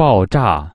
爆炸